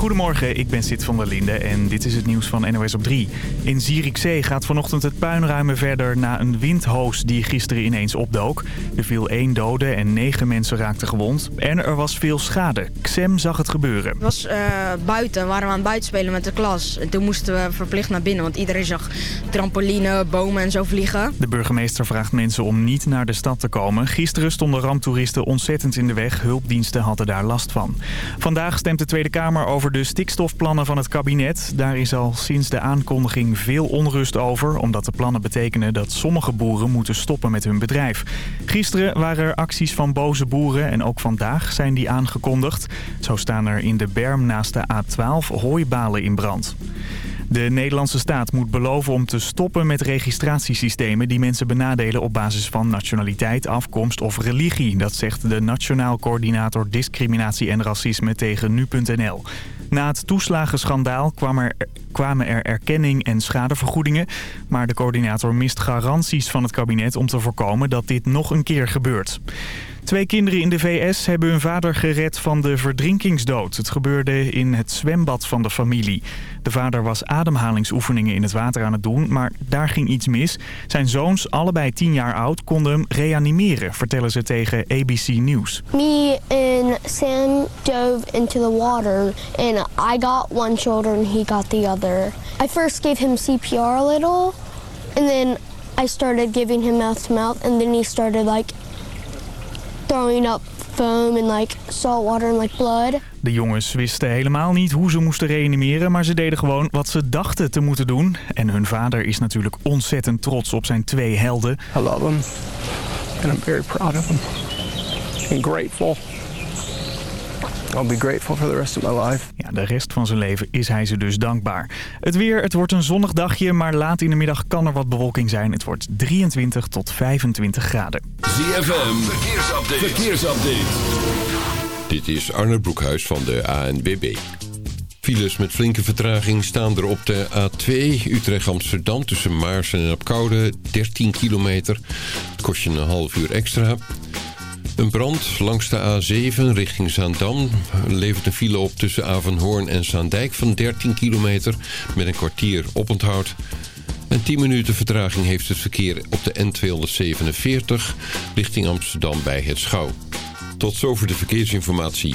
Goedemorgen, ik ben Sid van der Linde en dit is het nieuws van NOS op 3. In Zierikzee gaat vanochtend het puinruimen verder na een windhoos die gisteren ineens opdook. Er viel één dode en negen mensen raakten gewond. En er was veel schade. Xem zag het gebeuren. Het was uh, buiten, waren we aan het buitenspelen met de klas. En toen moesten we verplicht naar binnen, want iedereen zag trampoline, bomen en zo vliegen. De burgemeester vraagt mensen om niet naar de stad te komen. Gisteren stonden ramptoeristen ontzettend in de weg. Hulpdiensten hadden daar last van. Vandaag stemt de Tweede Kamer over de stikstofplannen van het kabinet. Daar is al sinds de aankondiging veel onrust over... omdat de plannen betekenen dat sommige boeren moeten stoppen met hun bedrijf. Gisteren waren er acties van boze boeren en ook vandaag zijn die aangekondigd. Zo staan er in de berm naast de A12 hooibalen in brand. De Nederlandse staat moet beloven om te stoppen met registratiesystemen die mensen benadelen op basis van nationaliteit, afkomst of religie. Dat zegt de Nationaal Coördinator Discriminatie en Racisme tegen nu.nl. Na het toeslagenschandaal kwam kwamen er erkenning en schadevergoedingen. Maar de coördinator mist garanties van het kabinet om te voorkomen dat dit nog een keer gebeurt. Twee kinderen in de VS hebben hun vader gered van de verdrinkingsdood. Het gebeurde in het zwembad van de familie. De vader was ademhalingsoefeningen in het water aan het doen, maar daar ging iets mis. Zijn zoons, allebei tien jaar oud, konden hem reanimeren, vertellen ze tegen ABC News. Me and Sam dove into the water and I got one shoulder and he got the other. I first gave him CPR a little and then I started giving him mouth to mouth and then he started like throwing up foam and like salt water and like blood. De jongens wisten helemaal niet hoe ze moesten reanimeren, maar ze deden gewoon wat ze dachten te moeten doen. En hun vader is natuurlijk ontzettend trots op zijn twee helden. I love them and I'm very proud of them and grateful. I'll be grateful for the rest of my life. Ja, de rest van zijn leven is hij ze dus dankbaar. Het weer, het wordt een zonnig dagje, maar laat in de middag kan er wat bewolking zijn. Het wordt 23 tot 25 graden. ZFM, verkeersupdate. verkeersupdate. Dit is Arne Broekhuis van de ANBB. Files met flinke vertraging staan er op de A2 Utrecht-Amsterdam... tussen Maarsen en Apkoude, 13 kilometer. Kost je een half uur extra... Een brand langs de A7 richting Zaandam levert een file op tussen Avanhoorn en Zaandijk van 13 kilometer met een kwartier oponthoud. En 10 minuten vertraging heeft het verkeer op de N247 richting Amsterdam bij het Schouw. Tot zover de verkeersinformatie.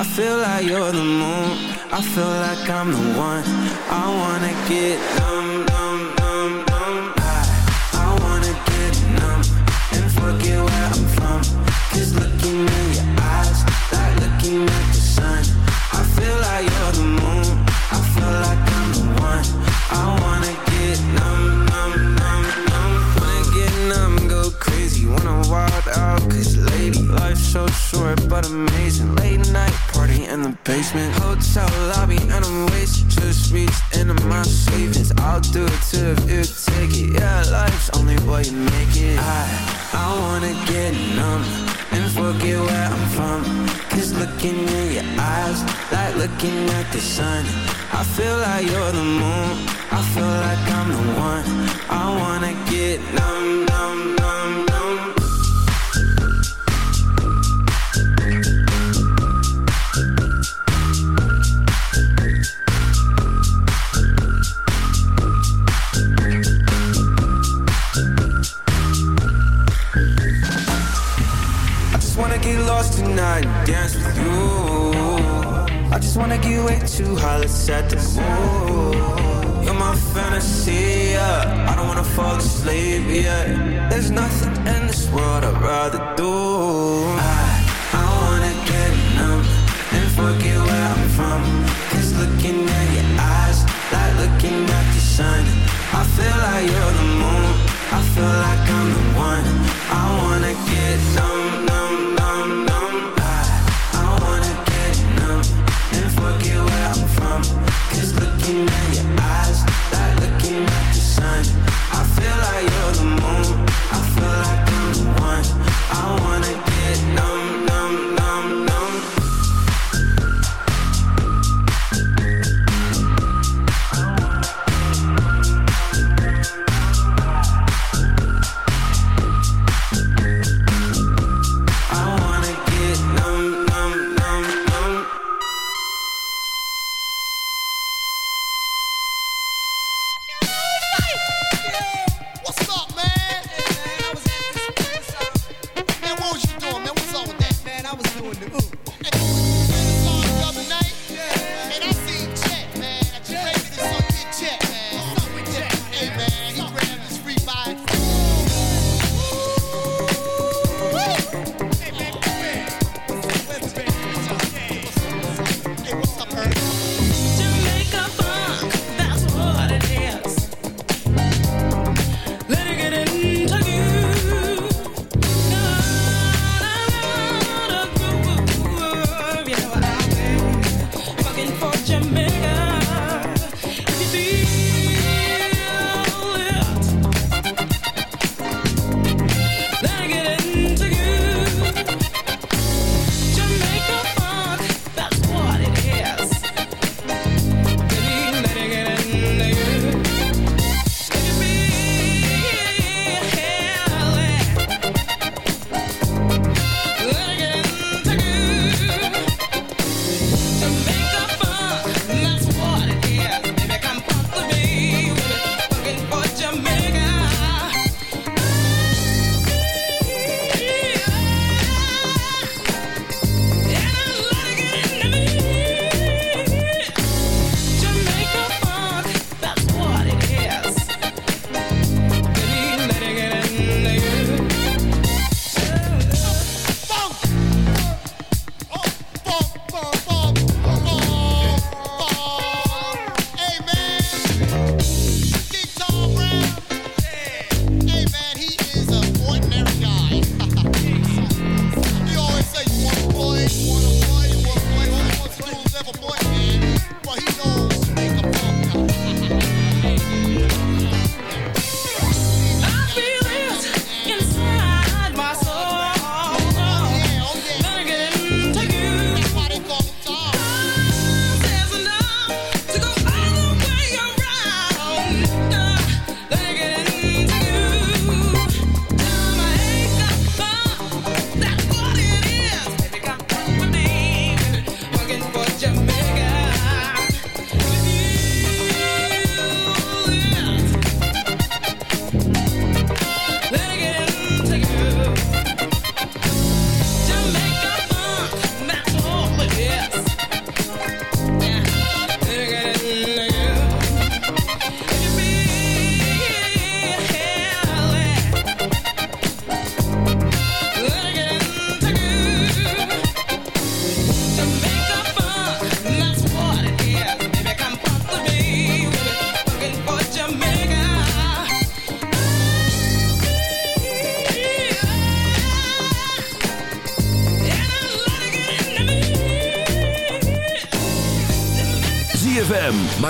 I feel like you're the moon. I feel like I'm the one. I wanna get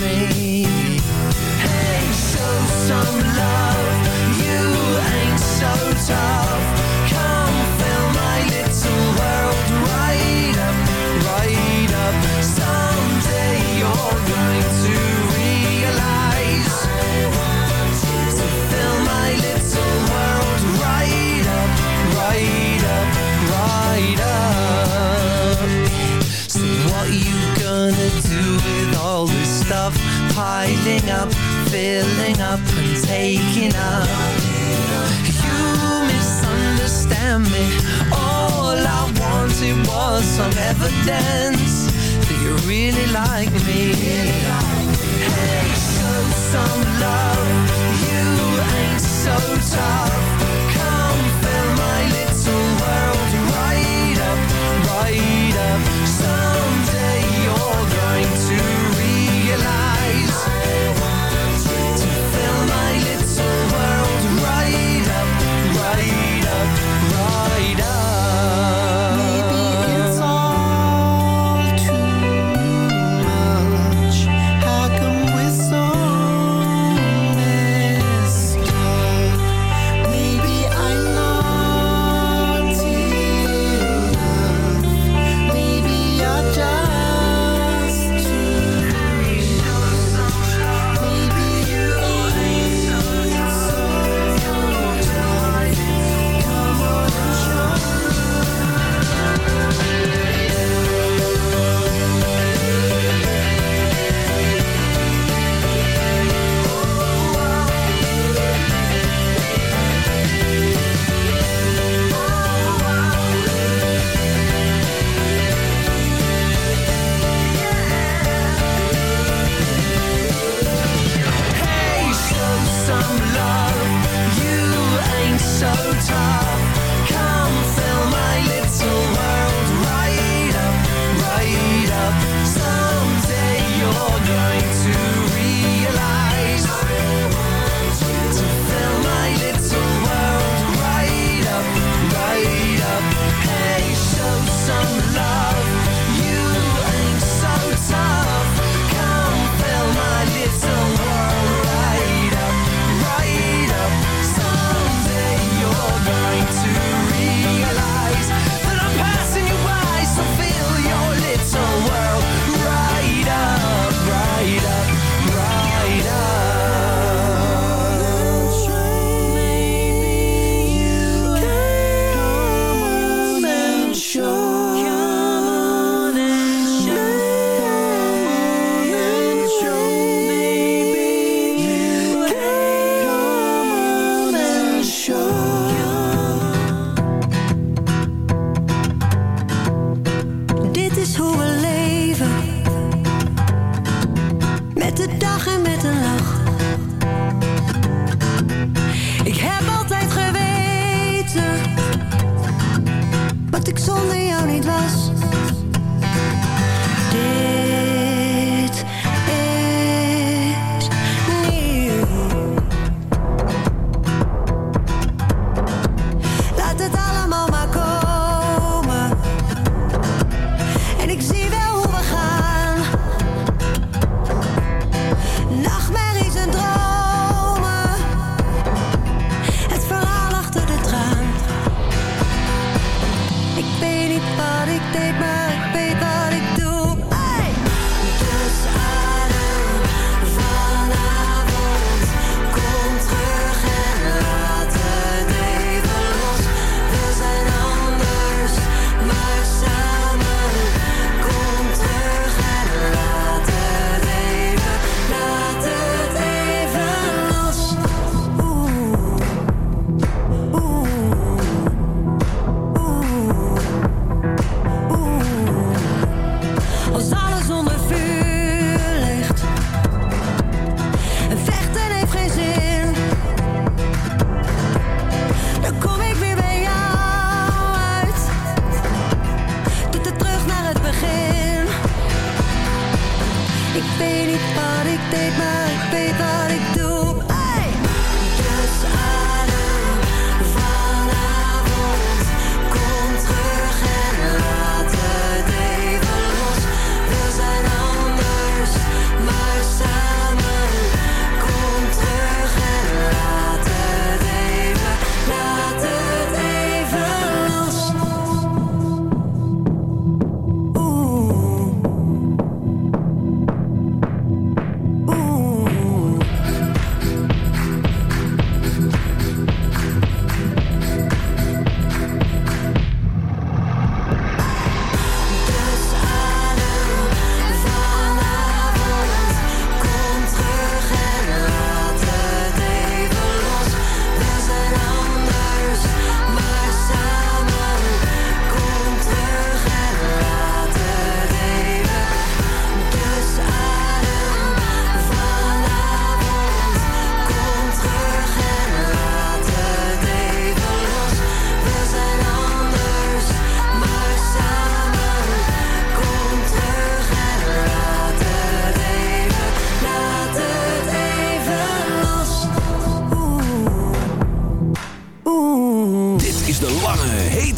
me.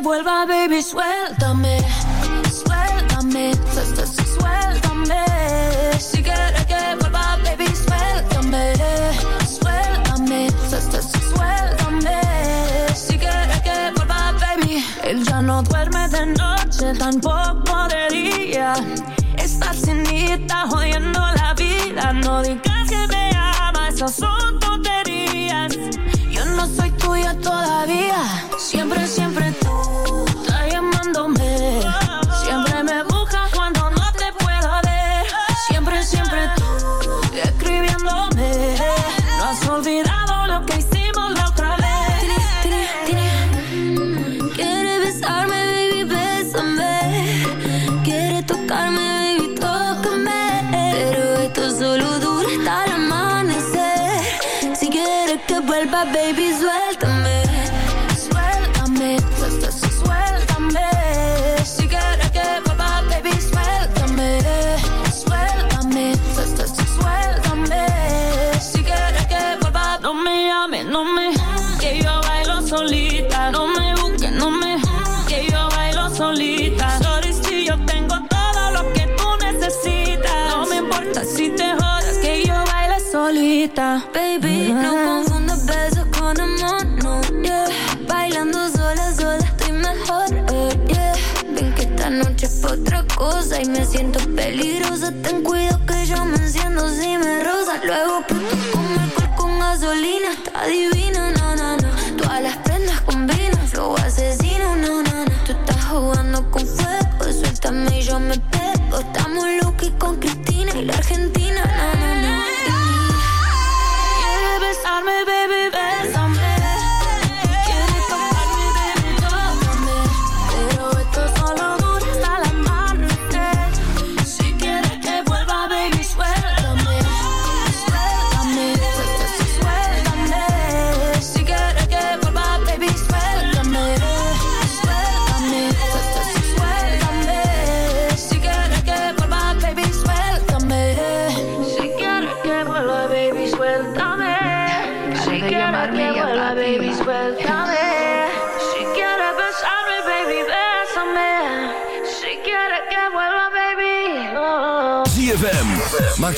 Que vuelva, baby, suéltame, suéltame, suéltame. Si quieres que vuelva, baby, suéltame, suéltame, suéltame. Si quieres que vuelva, baby. Él ya no duerme de noche, tampoco y me siento peligrosa. Ten cuidado que yo me enciendo si me rosa. Luego prendo como alcohol con gasolina, está divina.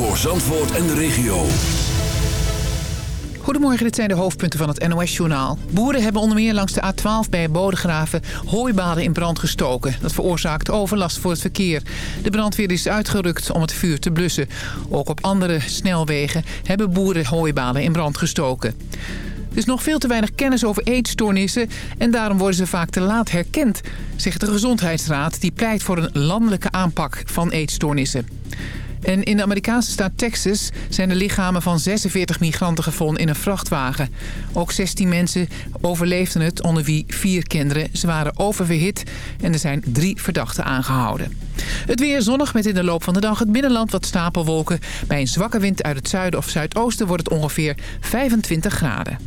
Zandvoort en de regio. Goedemorgen, dit zijn de hoofdpunten van het NOS-journaal. Boeren hebben onder meer langs de A12 bij Bodegraven hooibaden in brand gestoken. Dat veroorzaakt overlast voor het verkeer. De brandweer is uitgerukt om het vuur te blussen. Ook op andere snelwegen hebben boeren hooibaden in brand gestoken. Er is nog veel te weinig kennis over eetstoornissen en daarom worden ze vaak te laat herkend, zegt de Gezondheidsraad die pleit voor een landelijke aanpak van eetstoornissen. En in de Amerikaanse staat Texas zijn de lichamen van 46 migranten gevonden in een vrachtwagen. Ook 16 mensen overleefden het, onder wie vier kinderen. Ze waren oververhit en er zijn drie verdachten aangehouden. Het weer zonnig met in de loop van de dag het binnenland wat stapelwolken. Bij een zwakke wind uit het zuiden of zuidoosten wordt het ongeveer 25 graden.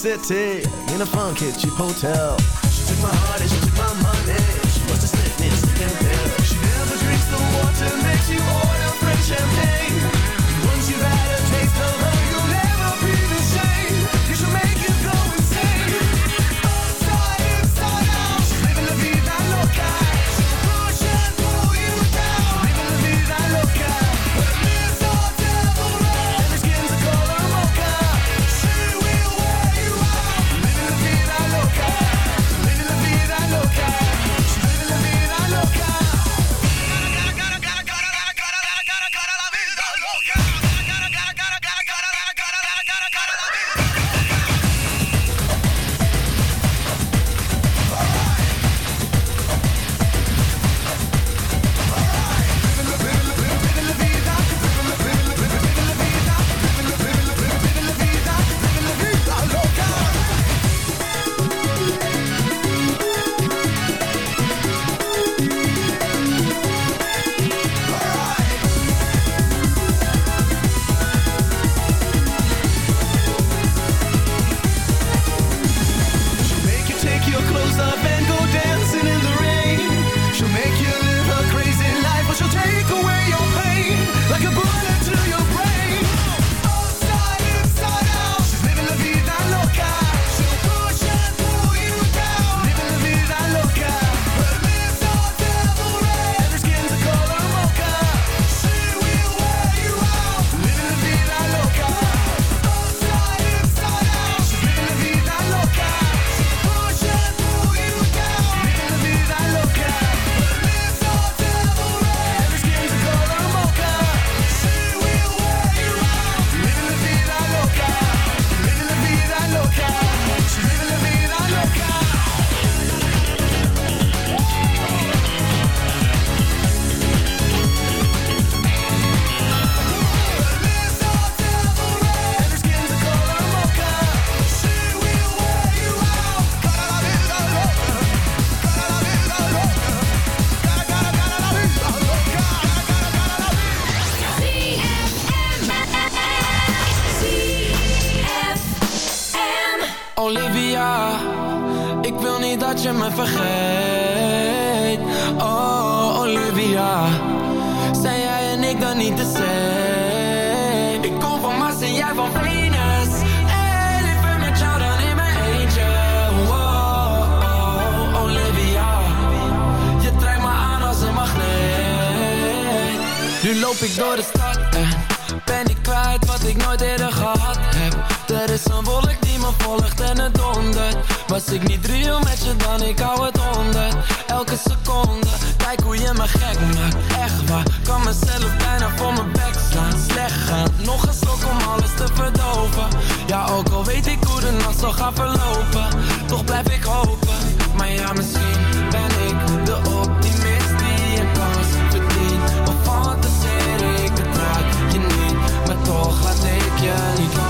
City in a funky cheap hotel. She took my Als ik niet real met je dan ik hou het onder. Elke seconde, kijk hoe je me gek maakt. Echt waar, kan mezelf bijna voor mijn bek slaan. Slecht gaan, nog een stok om alles te verdoven. Ja ook al weet ik hoe de nacht zal gaan verlopen. Toch blijf ik hopen Maar ja misschien ben ik de optimist die een kans verdient. Of fantaseer ik het raak je niet. Maar toch laat ik je niet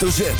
hoofdletter Z.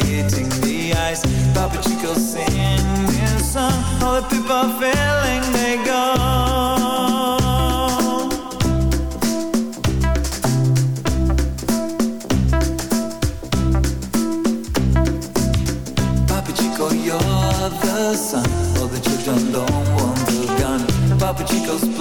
hitting the ice Papa Chico singing song All the people feeling they go Chico, you're the sun. All the children don't want the gun. Papa Chico's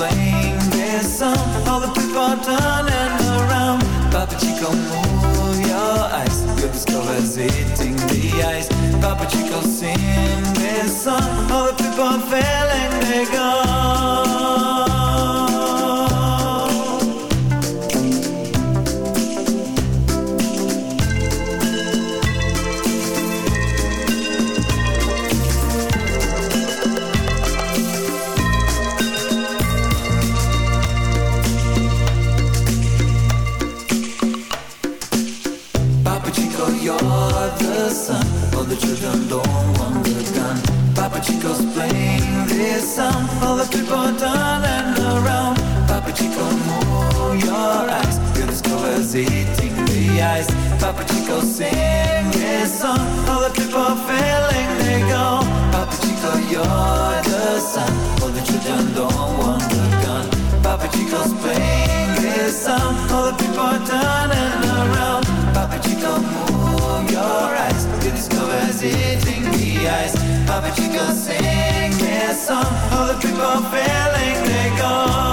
puppet, you go sing this song. All the people feeling they're gone.